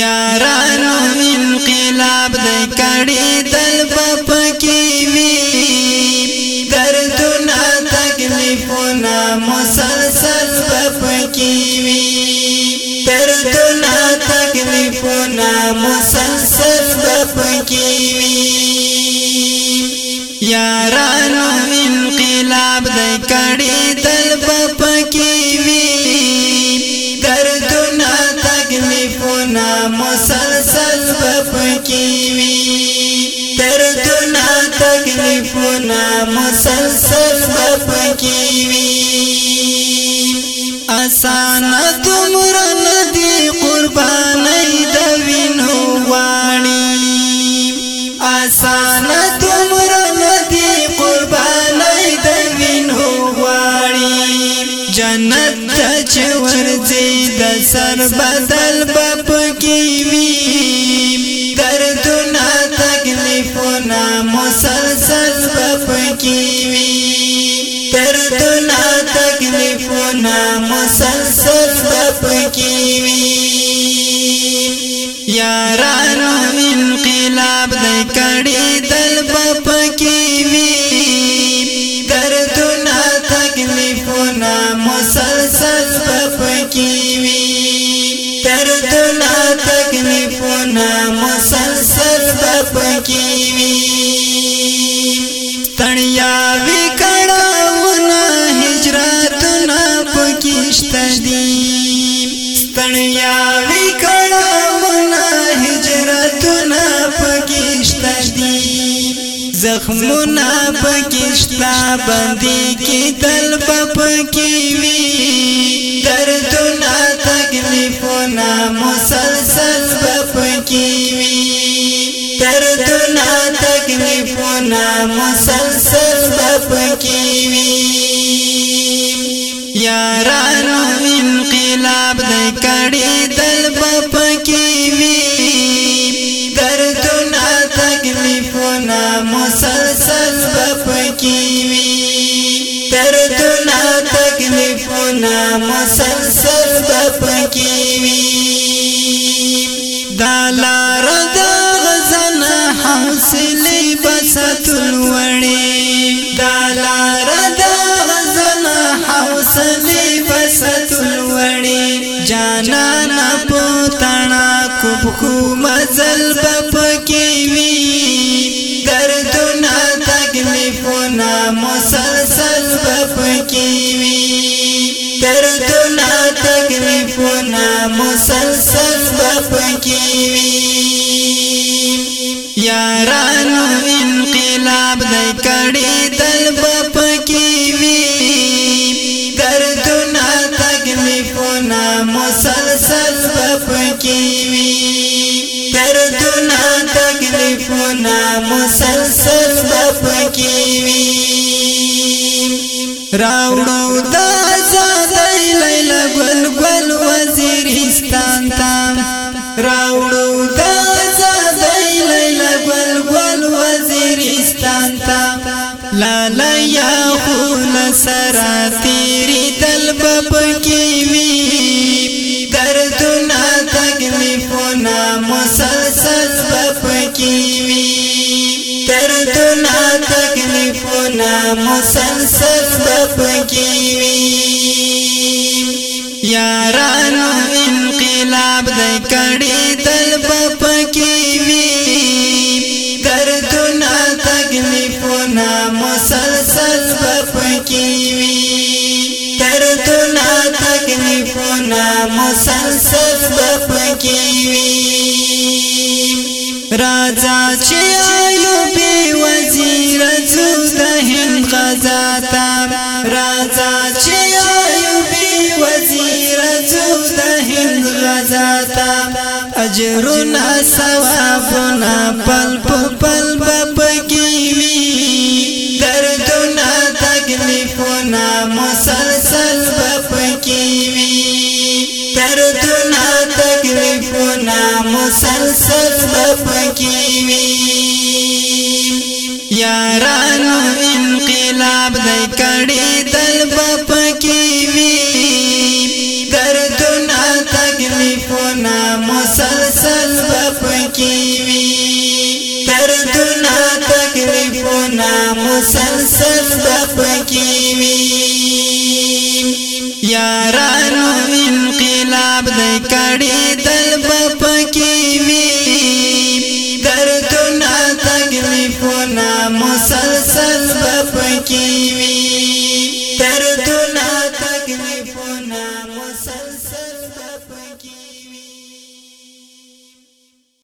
یارانو انقلاب د کړي دل پپکی وی دردونه تکلیفونه مسلسل پپکی وی دردونه تکلیفونه مسلسل پپکی وی یارانو انقلاب د کړي دل پپکی وی مسلسل بپکی وی دردنا تکلیفنا مسلسل بپکی وی آسان تمرن دی قربانی دوینو وانی سر بدل بپ کی وی دردنا تکلیفنا مسلسل بپ کی وی دردنا تکلیفنا مسلسل بپ کی وی یارانو انقلاب دې کړي دل بپ کی وی دردنا تکلیفنا مسلسل بپ کی تکلیفونه مسلسل د پکی وی تړیا وی کړهونه هجرتونه پکشت دی تړیا وی کړهونه هجرتونه پکشت دی زخمونه پکشت باندې کی دل پکی وی سز بپکی وی دردنا تکلیفونا مسلسل بپکی وی یارانو انقلاب دی کڑی دل بپکی وی دردنا تکلیفونا مسلسل بپکی وی دردنا تکلیفونا مسلسل بپکی حوصله بسات الوړي دالار د غزن حوصله بسات الوړي جانا نه پوتنا کو کو مزل بپکی وی درد نه تکلیفونه مسلسل بپکی وی درد نه تکلیفونه مسلسل بپکی وی یارانو انقلاب دی کړي دل بپ کی وی دردونه تکلیفونه مسلسل بپ کی وی دردونه تکلیفونه مسلسل بپ کی وی راوړو د زادای لیلا ګل سرا تیری دل بپ کی وی دردنا تکلیفنا مسلسل بپ کی وی دردنا تکلیفنا مسلسل بپ کی وی یارانو انقلاب د کړي دل بپ کی وی پکې وي ترتنا تکلیفنا مسلسل پکې وي راځه چې ایوب وزیر زو د هند غزا تا راځه چې ایوب وزیر زو د هند غزا تا اجرنا ثوابنا پل پل پل بپکې وي تکلیفونا مسلسل بپکیوی دردونا تکلیفونا مسلسل بپکیوی یارانو انقلاب دی کڑی دل بپکیوی دردونا تکلیفونا مسلسل بپکیوی نا مسلسل د پکی وی یارانو انقلاب د کړي دل پکی وی درد نا تکلیف نا مسلسل د پکی وی